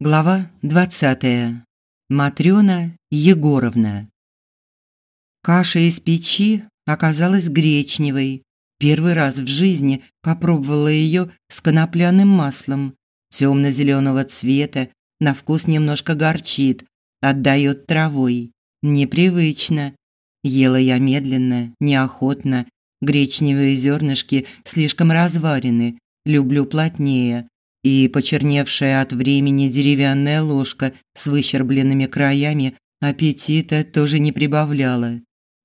Глава 20. Матрёна Егоровна. Каша из печи оказалась гречневой. Первый раз в жизни попробовала её с конопляным маслом. тёмно зелёного цвета, на вкус немножко горчит, отдаёт травой. Непривычно. Ела я медленно, неохотно. Гречневые зернышки слишком разварены, люблю плотнее и почерневшая от времени деревянная ложка с выщербленными краями аппетита тоже не прибавляла.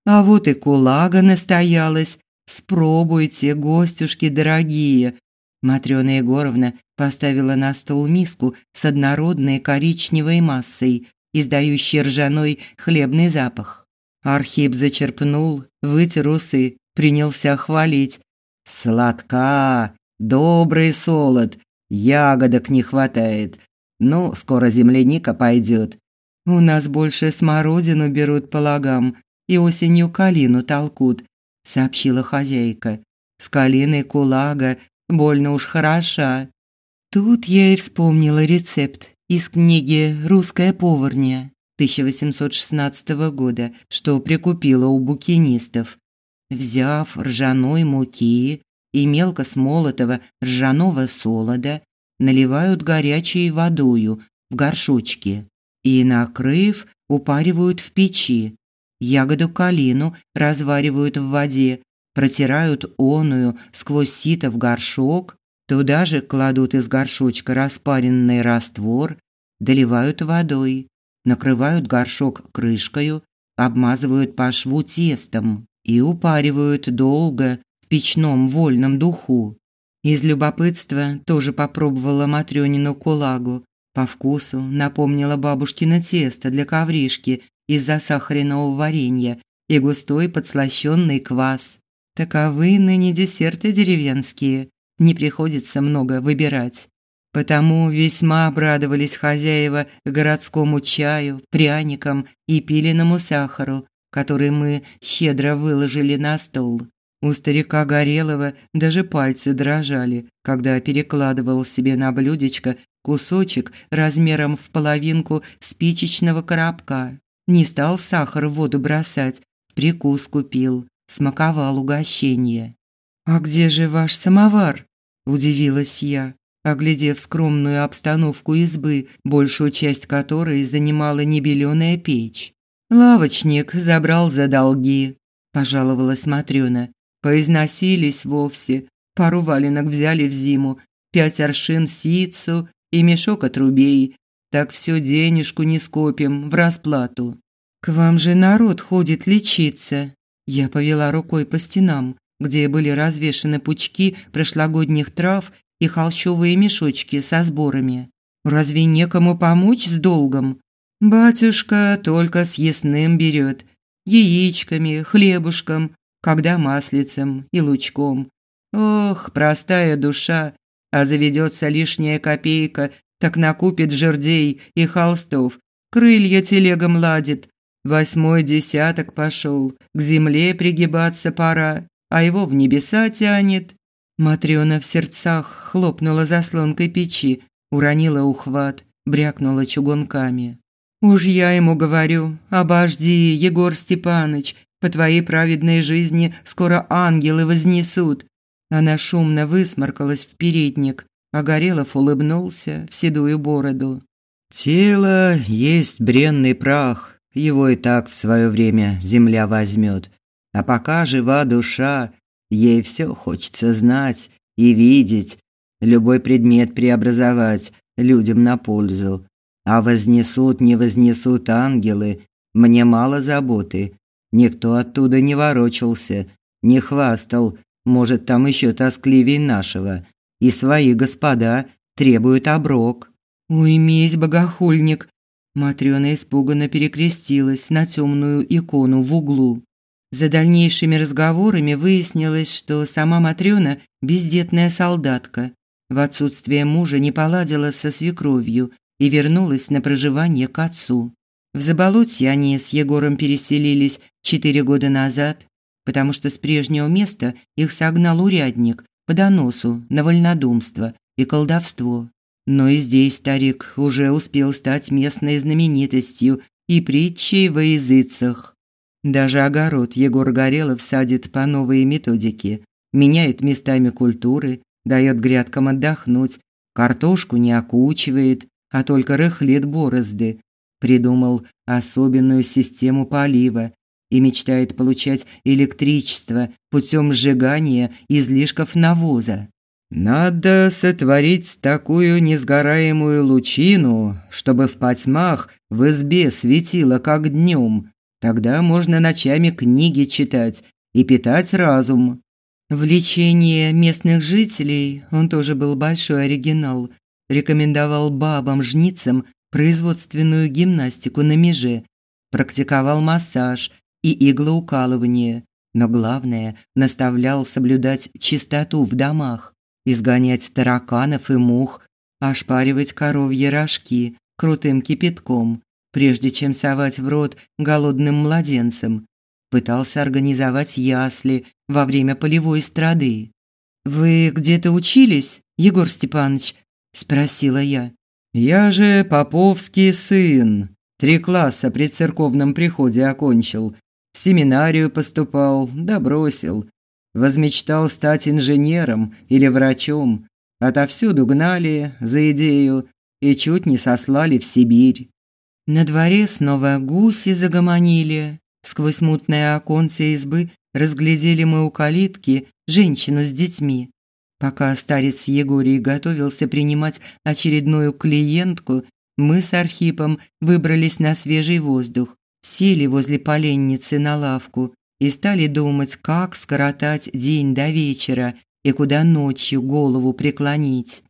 А вот и кулага настоялась. Спробуйте, гостюшки дорогие. Матрёна Егоровна поставила на стол миску с однородной коричневой массой, издающей ржаной хлебный запах. Архип зачерпнул, вытер усы, принялся хвалить. «Сладка, добрый солод, Ягодок не хватает. Ну, скоро земляника пойдет. У нас больше смородину берут по лагам и осенью калину толкут, сообщила хозяйка. С калиной кулага больно уж хороша. Тут я и вспомнила рецепт из книги «Русская поварня» 1816 года, что прикупила у букинистов. Взяв ржаной муки, и мелко смолотого ржаного солода наливают горячей водою в горшочки и, накрыв, упаривают в печи. Ягоду калину разваривают в воде, протирают оную сквозь сито в горшок, туда же кладут из горшочка распаренный раствор, доливают водой, накрывают горшок крышкой, обмазывают по шву тестом и упаривают долго печном вольном духу. Из любопытства тоже попробовала Матрёнину кулагу. По вкусу напомнила бабушкино тесто для ковришки из засахаренного варенья и густой подслащённый квас. Таковы ныне десерты деревенские, не приходится много выбирать. Потому весьма обрадовались хозяева городскому чаю, пряникам и пиленому сахару, который мы щедро выложили на стол. У старика Горелого даже пальцы дрожали, когда перекладывал себе на блюдечко кусочек размером в половинку спичечного коробка. Не стал сахар в воду бросать, прикус купил, смаковал угощение. «А где же ваш самовар?» – удивилась я, оглядев скромную обстановку избы, большую часть которой занимала небелёная печь. «Лавочник забрал за долги», – пожаловалась Матрёна. Поизносились вовсе. Пару валенок взяли в зиму, пять аршин ситцу и мешок отрубей. Так все денежку не скопим в расплату. К вам же народ ходит лечиться. Я повела рукой по стенам, где были развешаны пучки прошлогодних трав и холщовые мешочки со сборами. Разве некому помочь с долгом? Батюшка только с ясным берет. Яичками, хлебушком, когда маслицем и лучком. Ох, простая душа, а заведется лишняя копейка, так накупит жердей и холстов, крылья телегом ладит. Восьмой десяток пошел, к земле пригибаться пора, а его в небеса тянет. Матрёна в сердцах хлопнула заслонкой печи, уронила ухват, брякнула чугунками. «Уж я ему говорю, обожди, Егор Степаныч, по твоей праведной жизни скоро ангелы вознесут. Она шумно высморкалась в передник, а Горелов улыбнулся в седую бороду. Тело есть бренный прах, его и так в свое время земля возьмет. А пока жива душа, ей все хочется знать и видеть, любой предмет преобразовать людям на пользу. А вознесут, не вознесут ангелы, мне мало заботы. Никто оттуда не ворочался, не хвастал, может, там еще тоскливей нашего. И свои господа требуют оброк. Уймись, богохульник. Матрёна испуганно перекрестилась на темную икону в углу. За дальнейшими разговорами выяснилось, что сама Матрёна бездетная солдатка. В отсутствие мужа не поладила со свекровью и вернулась на проживание к отцу. В Заболотье они с Егором переселились четыре года назад, потому что с прежнего места их согнал урядник по доносу на вольнодумство и колдовство. Но и здесь старик уже успел стать местной знаменитостью и притчей во языцах. Даже огород Егор Горелов садит по новой методике, меняет местами культуры, дает грядкам отдохнуть, картошку не окучивает, а только рыхлит борозды. Придумал особенную систему полива и мечтает получать электричество путем сжигания излишков навоза. Надо сотворить такую несгораемую лучину, чтобы в потьмах в избе светило как днем. Тогда можно ночами книги читать и питать разум. В лечении местных жителей он тоже был большой оригинал. Рекомендовал бабам-жницам производственную гимнастику на меже, практиковал массаж и иглоукалывание, но главное, наставлял соблюдать чистоту в домах изгонять тараканов и мух, ошпаривать коровьи рожки крутым кипятком, прежде чем совать в рот голодным младенцам. Пытался организовать ясли во время полевой страды. «Вы где-то учились, Егор Степанович?» – спросила я. «Я же поповский сын. Три класса при церковном приходе окончил. В семинарию поступал, да бросил возмечтал стать инженером или врачом, отовсюду гнали за идею и чуть не сослали в Сибирь. На дворе снова гуси загомонили. Сквозь мутное оконце избы разглядели мы у калитки женщину с детьми. Пока старец Егорий готовился принимать очередную клиентку, мы с Архипом выбрались на свежий воздух, сели возле поленницы на лавку и стали думать, как скоротать день до вечера и куда ночью голову преклонить.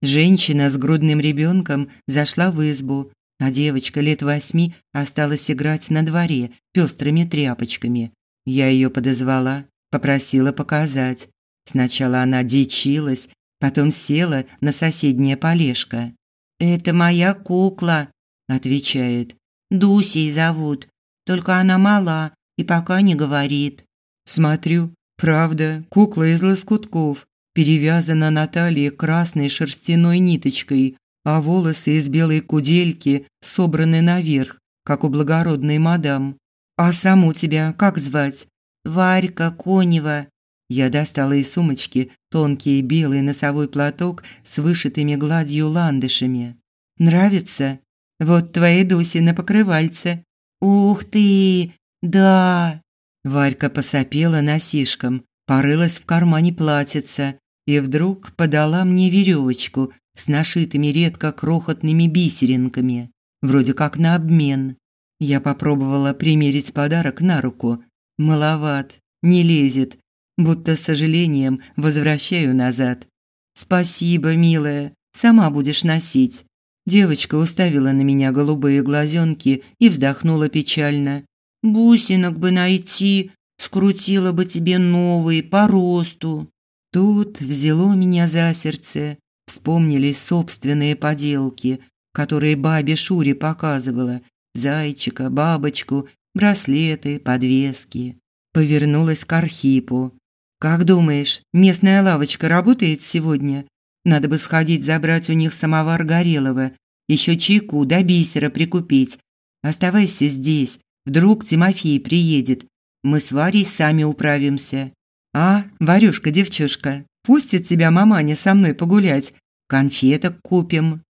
Женщина с грудным ребенком зашла в избу, а девочка лет восьми осталась играть на дворе пестрыми тряпочками. Я ее подозвала, попросила показать. Сначала она дичилась, потом села на соседнее полежко. «Это моя кукла», – отвечает. «Дусей зовут, только она мала, и пока не говорит. Смотрю, правда, кукла из лоскутков, перевязана на талии красной шерстяной ниточкой, а волосы из белой кудельки собраны наверх, как у благородной мадам. А саму тебя как звать? Варька Конева. Я достала из сумочки тонкий белый носовой платок с вышитыми гладью ландышами. Нравится? Вот твои дуси на покрывальце. Ух ты, «Да!» Варька посопела носишком, порылась в кармане платьица и вдруг подала мне веревочку с нашитыми редко крохотными бисеринками, вроде как на обмен. Я попробовала примерить подарок на руку. Маловат, не лезет, будто с сожалением возвращаю назад. «Спасибо, милая, сама будешь носить». Девочка уставила на меня голубые глазенки и вздохнула печально. Бусинок бы найти, скрутила бы тебе новые по росту. Тут взяло меня за сердце. Вспомнились собственные поделки, которые бабе Шуре показывала. Зайчика, бабочку, браслеты, подвески. Повернулась к Архипу. «Как думаешь, местная лавочка работает сегодня? Надо бы сходить забрать у них самовар Горелого, еще чайку до бисера прикупить. Оставайся здесь, Вдруг Тимофей приедет. Мы с Варей сами управимся. А, Варюшка, девчушка, пустит тебя маманя со мной погулять. Конфеток купим.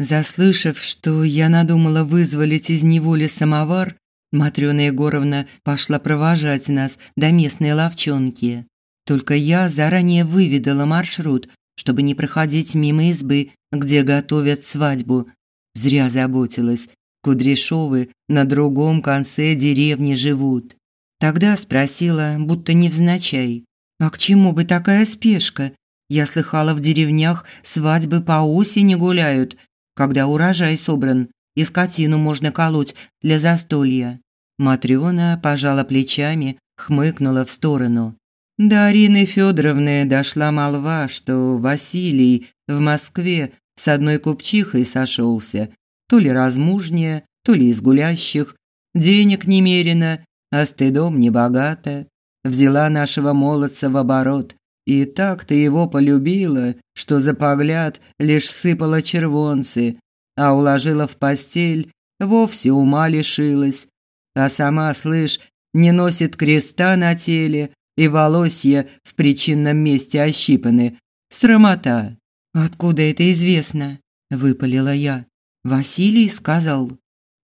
Заслышав, что я надумала вызволить из неволи самовар, Матрёна Егоровна пошла провожать нас до местной лавчонки. Только я заранее выведала маршрут, чтобы не проходить мимо избы, где готовят свадьбу. Зря заботилась. Кудряшовы на другом конце деревни живут. Тогда спросила, будто невзначай, а к чему бы такая спешка? Я слыхала, в деревнях свадьбы по осени гуляют, когда урожай собран, и скотину можно колоть для застолья. Матрёна пожала плечами, хмыкнула в сторону. До Арины Федоровны дошла молва, что Василий в Москве с одной купчихой сошелся то ли размужняя, то ли из гулящих, денег немерено, а стыдом не богата. Взяла нашего молодца в оборот, И так ты его полюбила, что за погляд лишь сыпала червонцы, а уложила в постель, вовсе ума лишилась. А сама, слышь, не носит креста на теле, и волосья в причинном месте ощипаны. Срамота. Откуда это известно? выпалила я. Василий сказал.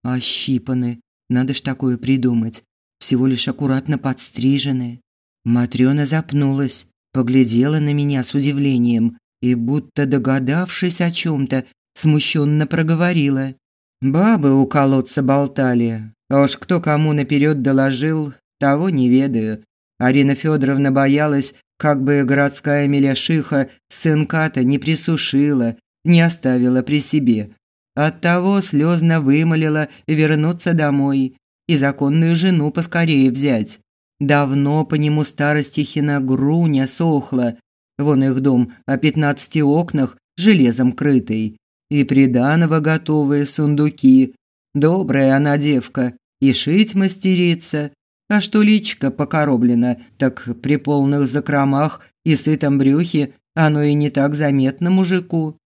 Ощипаны. Надо ж такое придумать. Всего лишь аккуратно подстрижены. Матрёна запнулась, поглядела на меня с удивлением и, будто догадавшись о чем то смущенно проговорила: "Бабы у колодца болтали. А уж кто кому наперед доложил, того не ведаю. Арина Федоровна боялась, как бы городская миляшиха сынка-то не присушила, не оставила при себе. Оттого слезно вымолила вернуться домой и законную жену поскорее взять. Давно по нему старостихина груня сохла. Вон их дом о пятнадцати окнах железом крытый. И приданого готовые сундуки. Добрая она девка, и шить мастерица. А что личка покороблена, так при полных закромах и сытом брюхе оно и не так заметно мужику.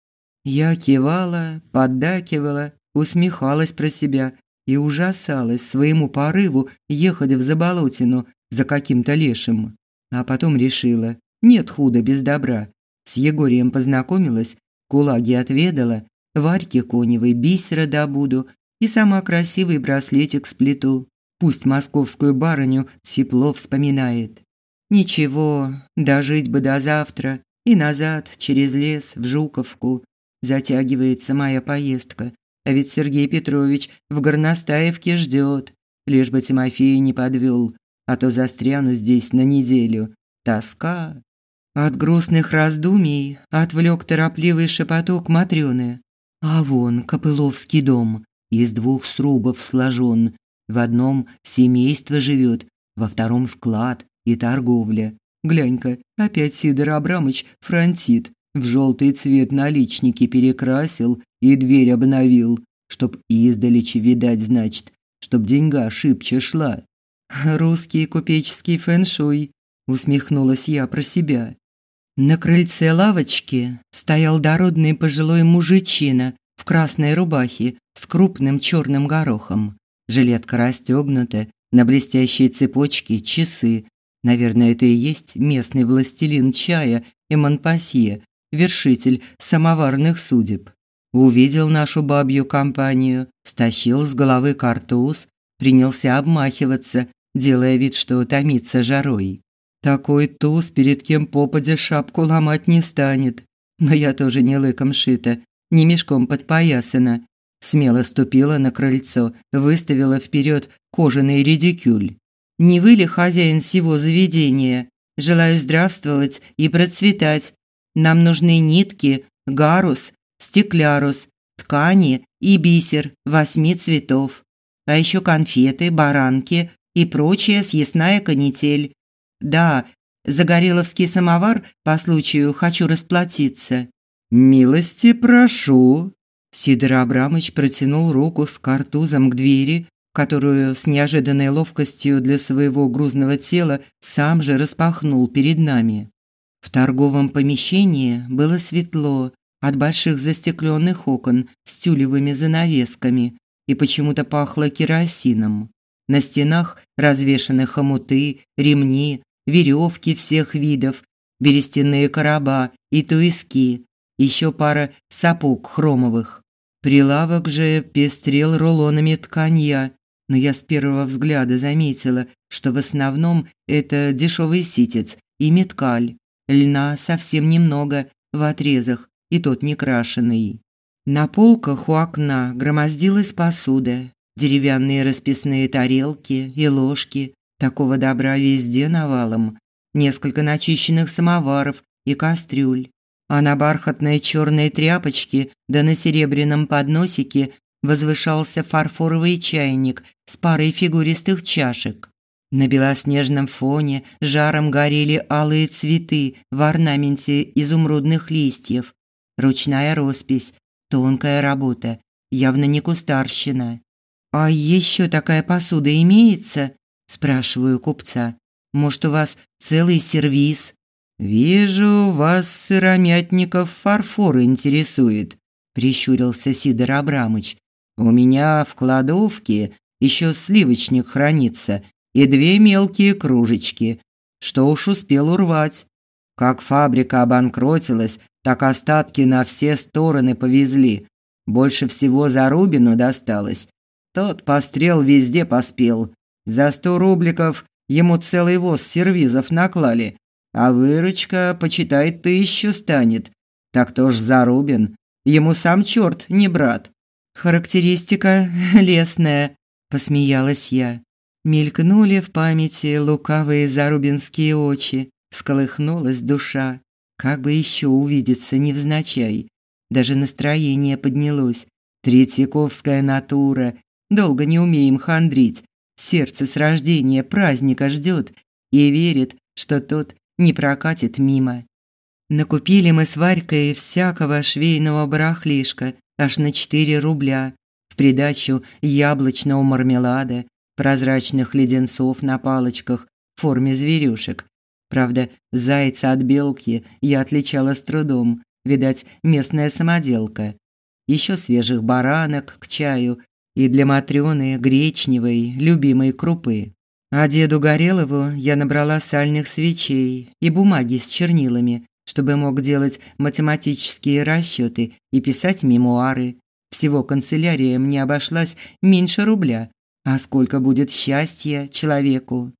Я кивала, поддакивала, усмехалась про себя и ужасалась своему порыву ехать в Заболотину за каким-то лешим. А потом решила, нет худа без добра. С Егорием познакомилась, кулаги отведала, Варьке Коневой бисера добуду и сама красивый браслетик сплету. Пусть московскую барыню тепло вспоминает. Ничего, дожить бы до завтра и назад через лес в Жуковку. Затягивается моя поездка, а ведь Сергей Петрович в Горностаевке ждет, лишь бы Тимофей не подвел, а то застряну здесь на неделю. Тоска. От грустных раздумий отвлек торопливый шепоток Матрёны. А вон Копыловский дом, из двух срубов сложен. В одном семейство живет, во втором склад и торговля. Глянь-ка, опять Сидор Абрамович фронтит, в желтый цвет наличники перекрасил и дверь обновил, чтоб издалече видать, значит, чтоб деньга шибче шла. Русский купеческий фэншуй, усмехнулась я про себя. На крыльце лавочки стоял дородный пожилой мужичина в красной рубахе с крупным черным горохом. Жилетка расстегнута, на блестящей цепочке часы. Наверное, это и есть местный властелин чая и Монпасье, вершитель самоварных судеб. Увидел нашу бабью компанию, стащил с головы картуз, принялся обмахиваться, делая вид, что томится жарой. Такой туз перед кем попадя шапку ломать не станет. Но я тоже не лыком шита, не мешком подпоясана. Смело ступила на крыльцо, выставила вперед кожаный редикюль. «Не вы ли хозяин всего заведения? Желаю здравствовать и процветать. Нам нужны нитки, гарус, стеклярус, ткани и бисер восьми цветов. А еще конфеты, баранки и прочая съестная канитель. Да, загореловский самовар по случаю хочу расплатиться. Милости прошу. Сидор Абрамович протянул руку с картузом к двери, которую с неожиданной ловкостью для своего грузного тела сам же распахнул перед нами. В торговом помещении было светло от больших застекленных окон с тюлевыми занавесками и почему-то пахло керосином. На стенах развешаны хомуты, ремни, веревки всех видов, берестяные короба и туиски, еще пара сапог хромовых. Прилавок же пестрел рулонами тканья, но я с первого взгляда заметила, что в основном это дешевый ситец и меткаль. Льна совсем немного в отрезах, и тот не крашеный. На полках у окна громоздилась посуда, деревянные расписные тарелки и ложки. Такого добра везде навалом. Несколько начищенных самоваров и кастрюль. А на бархатной черной тряпочке да на серебряном подносике возвышался фарфоровый чайник с парой фигуристых чашек. На белоснежном фоне жаром горели алые цветы в орнаменте изумрудных листьев. Ручная роспись, тонкая работа, явно не кустарщина. «А еще такая посуда имеется?» – спрашиваю купца. «Может, у вас целый сервиз?» Вижу, вас сыромятников фарфор интересует, прищурился Сидор Абрамыч. У меня в кладовке еще сливочник хранится и две мелкие кружечки, что уж успел урвать. Как фабрика обанкротилась, так остатки на все стороны повезли. Больше всего за Рубину досталось. Тот пострел везде поспел. За сто рубликов ему целый воз сервизов наклали, а выручка, почитай, тысячу станет. Так то Зарубин, ему сам черт не брат. Характеристика лесная, посмеялась я. Мелькнули в памяти лукавые зарубинские очи, сколыхнулась душа. Как бы еще увидеться невзначай. Даже настроение поднялось. Третьяковская натура. Долго не умеем хандрить. Сердце с рождения праздника ждет и верит, что тот не прокатит мимо. Накупили мы с Варькой всякого швейного барахлишка аж на 4 рубля, в придачу яблочного мармелада, прозрачных леденцов на палочках в форме зверюшек. Правда, зайца от белки я отличала с трудом, видать, местная самоделка. Еще свежих баранок к чаю и для Матрёны гречневой, любимой крупы. А деду Горелову я набрала сальных свечей и бумаги с чернилами, чтобы мог делать математические расчеты и писать мемуары. Всего канцелярия мне обошлась меньше рубля. А сколько будет счастья человеку?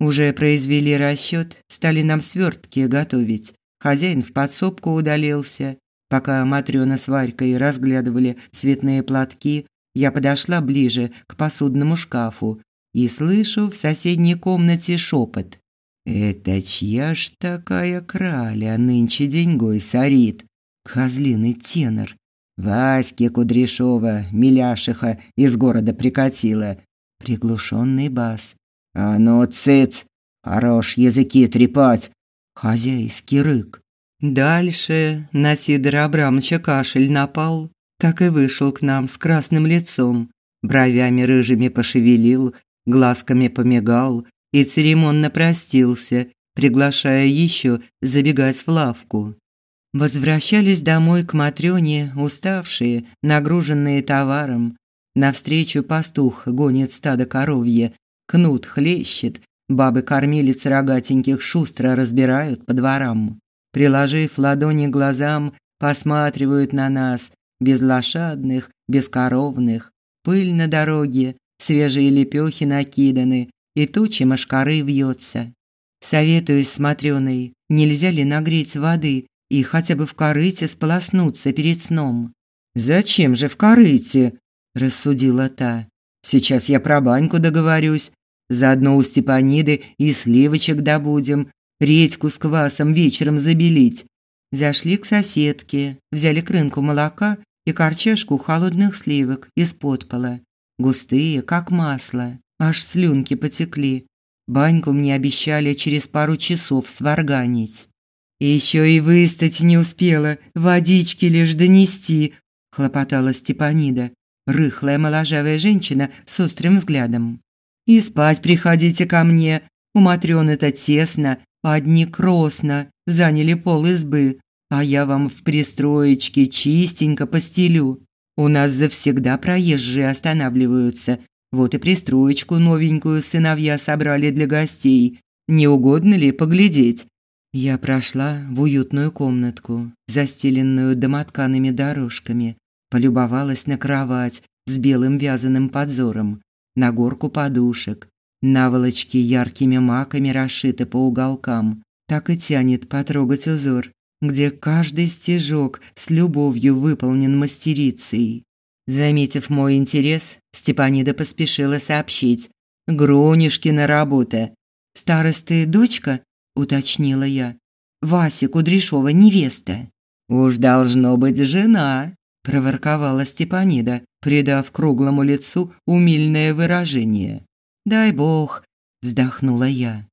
Уже произвели расчет, стали нам свертки готовить. Хозяин в подсобку удалился. Пока Матрёна с Варькой разглядывали цветные платки, я подошла ближе к посудному шкафу и слышу в соседней комнате шепот. «Это чья ж такая краля нынче деньгой сорит? Козлиный тенор. Ваське Кудряшова, Миляшиха из города прикатила. Приглушенный бас. «А ну, цыц! Хорош языки трепать!» Хозяйский рык. Дальше на Сидора Абрамовича кашель напал, так и вышел к нам с красным лицом, бровями рыжими пошевелил, глазками помигал и церемонно простился, приглашая еще забегать в лавку. Возвращались домой к Матрёне, уставшие, нагруженные товаром. Навстречу пастух гонит стадо коровье, кнут хлещет, бабы-кормилицы рогатеньких шустро разбирают по дворам. Приложив ладони к глазам, посматривают на нас, безлошадных, бескоровных. Пыль на дороге, свежие лепёхи накиданы, и тучи мошкары вьется. Советуюсь с Матрёной, нельзя ли нагреть воды и хотя бы в корыте сполоснуться перед сном. «Зачем же в корыте?» – рассудила та. «Сейчас я про баньку договорюсь. Заодно у Степаниды и сливочек добудем, редьку с квасом вечером забелить». Зашли к соседке, взяли крынку молока и корчашку холодных сливок из-под пола. Густые, как масло, аж слюнки потекли. Баньку мне обещали через пару часов сварганить. Еще и выстать не успела, водички лишь донести, хлопотала Степанида, рыхлая моложавая женщина с острым взглядом. И спать приходите ко мне. У Матрёны-то тесно, одни кросно, заняли пол избы, а я вам в пристроечке чистенько постелю. У нас завсегда проезжие останавливаются. Вот и пристроечку новенькую сыновья собрали для гостей. Не угодно ли поглядеть? Я прошла в уютную комнатку, застеленную домоткаными дорожками, полюбовалась на кровать с белым вязаным подзором, на горку подушек, наволочки яркими маками расшиты по уголкам. Так и тянет потрогать узор, где каждый стежок с любовью выполнен мастерицей. Заметив мой интерес, Степанида поспешила сообщить: "Грунишкина работа. Старосты дочка?" уточнила я. Вася Кудряшова невеста. Уж должно быть жена, проворковала Степанида, придав круглому лицу умильное выражение. Дай бог, вздохнула я.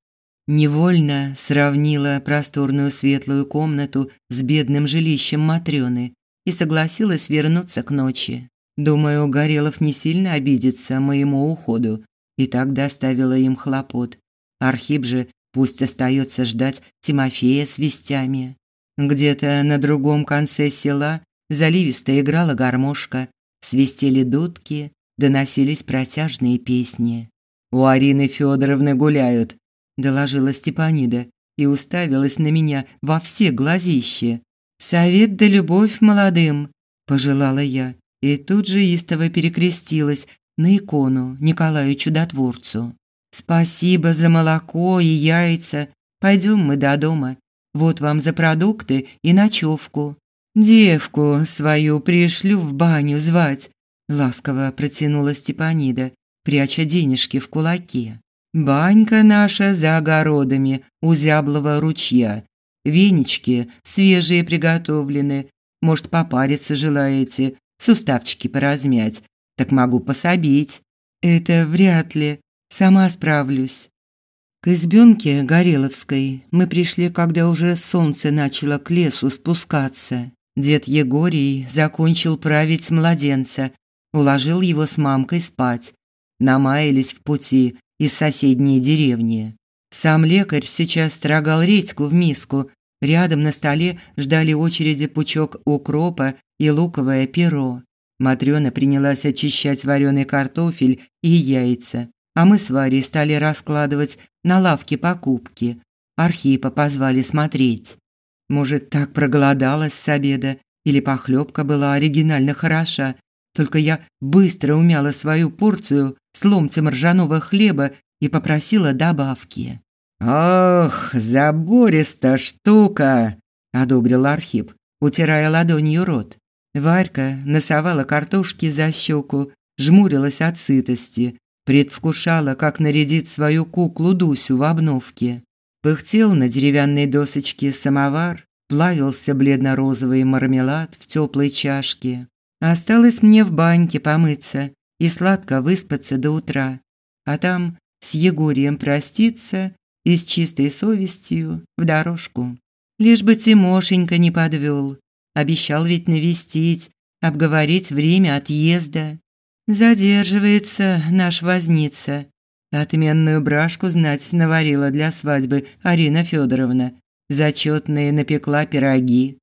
Невольно сравнила просторную светлую комнату с бедным жилищем Матрёны и согласилась вернуться к ночи. Думаю, Горелов не сильно обидится моему уходу, и так доставила им хлопот. Архип же Пусть остается ждать Тимофея с вестями. Где-то на другом конце села заливисто играла гармошка, свистели дудки, доносились протяжные песни. «У Арины Федоровны гуляют», – доложила Степанида и уставилась на меня во все глазища. «Совет да любовь молодым», – пожелала я, и тут же истово перекрестилась на икону Николаю Чудотворцу. «Спасибо за молоко и яйца. Пойдем мы до дома. Вот вам за продукты и ночевку. Девку свою пришлю в баню звать», – ласково протянула Степанида, пряча денежки в кулаке. «Банька наша за огородами у зяблого ручья. Венички свежие приготовлены. Может, попариться желаете, суставчики поразмять. Так могу пособить». «Это вряд ли. Сама справлюсь». К избенке Гореловской мы пришли, когда уже солнце начало к лесу спускаться. Дед Егорий закончил править младенца, уложил его с мамкой спать, намаялись в пути из соседней деревни. Сам лекарь сейчас строгал редьку в миску. Рядом на столе ждали очереди пучок укропа и луковое перо. Матрёна принялась очищать вареный картофель и яйца, а мы с Варей стали раскладывать на лавке покупки. Архипа позвали смотреть. Может, так проголодалась с обеда, или похлебка была оригинально хороша, только я быстро умяла свою порцию с ломтем ржаного хлеба и попросила добавки. «Ох, забориста штука!» – одобрил Архип, утирая ладонью рот. Варька носовала картошки за щеку, жмурилась от сытости, предвкушала, как нарядит свою куклу Дусю в обновке. Пыхтел на деревянной досочке самовар, плавился бледно-розовый мармелад в теплой чашке. Осталось мне в баньке помыться и сладко выспаться до утра, а там с Егорием проститься и с чистой совестью в дорожку. Лишь бы Тимошенька не подвел, обещал ведь навестить, обговорить время отъезда. Задерживается наш возница. Отменную брашку знать наварила для свадьбы Арина Федоровна. Зачетные напекла пироги.